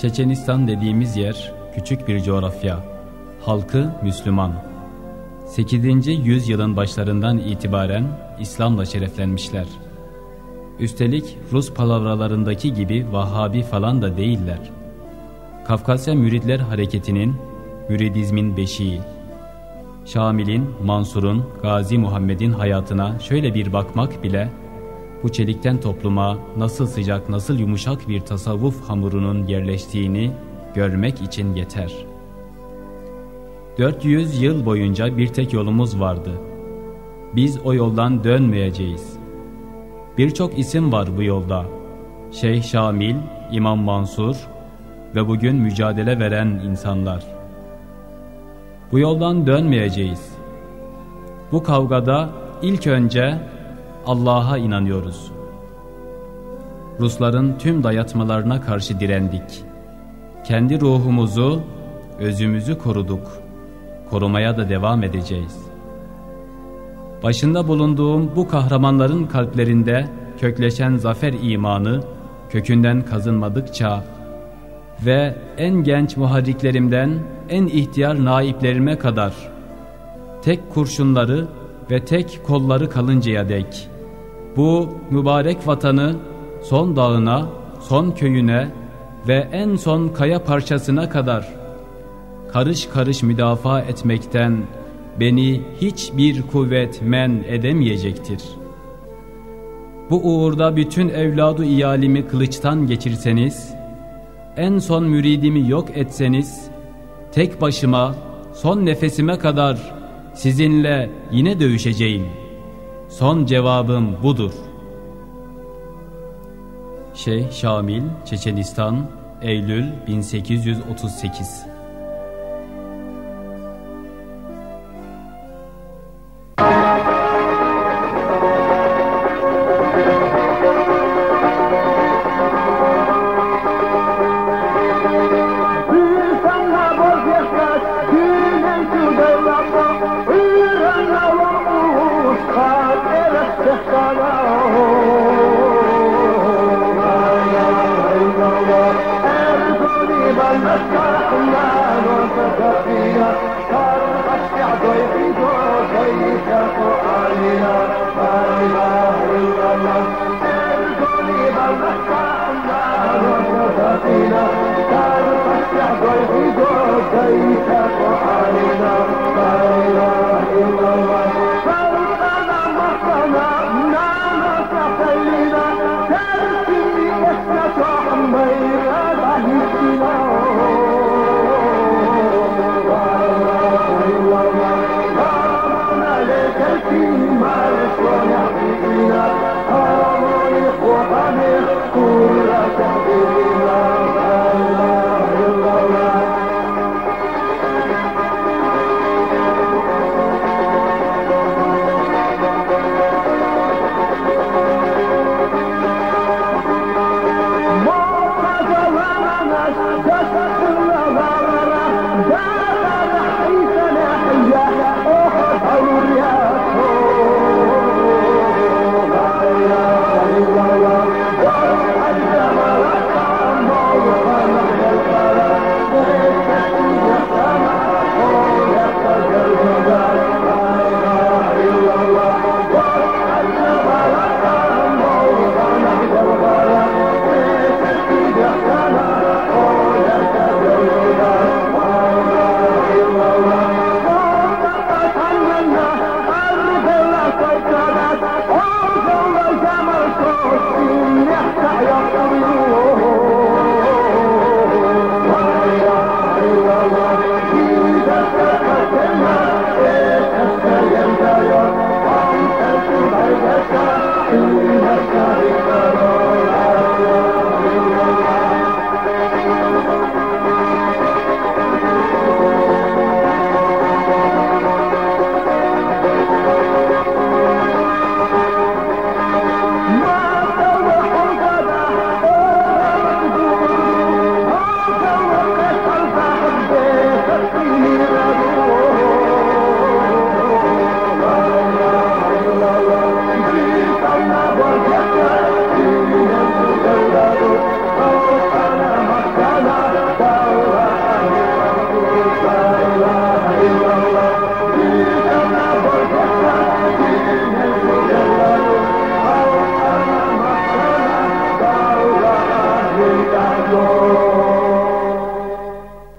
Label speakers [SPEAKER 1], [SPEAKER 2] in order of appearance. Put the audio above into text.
[SPEAKER 1] Çeçenistan dediğimiz yer küçük bir coğrafya. Halkı Müslüman. 8. yüzyılın başlarından itibaren İslam'la şereflenmişler. Üstelik Rus palavralarındaki gibi Vahhabi falan da değiller. Kafkasya Müridler Hareketi'nin, müridizmin beşiği. Şamil'in, Mansur'un, Gazi Muhammed'in hayatına şöyle bir bakmak bile bu çelikten topluma nasıl sıcak, nasıl yumuşak bir tasavvuf hamurunun yerleştiğini görmek için yeter. 400 yıl boyunca bir tek yolumuz vardı. Biz o yoldan dönmeyeceğiz. Birçok isim var bu yolda. Şeyh Şamil, İmam Mansur ve bugün mücadele veren insanlar. Bu yoldan dönmeyeceğiz. Bu kavgada ilk önce Allah'a inanıyoruz. Rusların tüm dayatmalarına karşı direndik. Kendi ruhumuzu, özümüzü koruduk. Korumaya da devam edeceğiz. Başında bulunduğum bu kahramanların kalplerinde kökleşen zafer imanı kökünden kazınmadıkça ve en genç muharriklerimden en ihtiyar naiplerime kadar tek kurşunları ve tek kolları kalıncaya dek bu mübarek vatanı son dağına, son köyüne ve en son kaya parçasına kadar karış karış müdafaa etmekten beni hiçbir kuvvet men edemeyecektir. Bu uğurda bütün evladı iyalimi kılıçtan geçirseniz, en son müridimi yok etseniz, tek başıma son nefesime kadar sizinle yine dövüşeceğim. Son cevabım budur. Şeyh Şamil, Çeçenistan, Eylül 1838
[SPEAKER 2] قريب المسكر كنا ننفخ فيها صار القشع ضيفي ضيف علينا لا الله قريب المسكر